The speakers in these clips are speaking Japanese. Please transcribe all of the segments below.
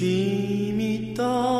君と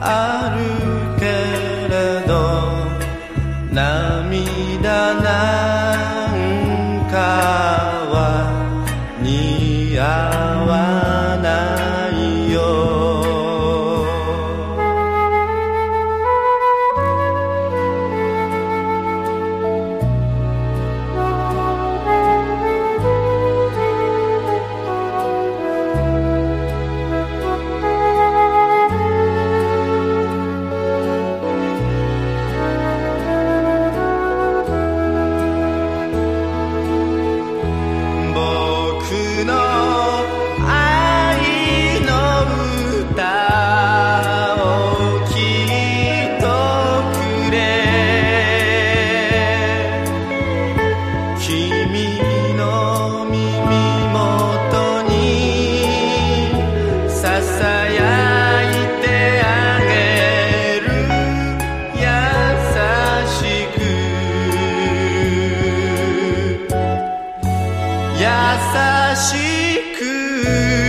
あるけれど涙な優しく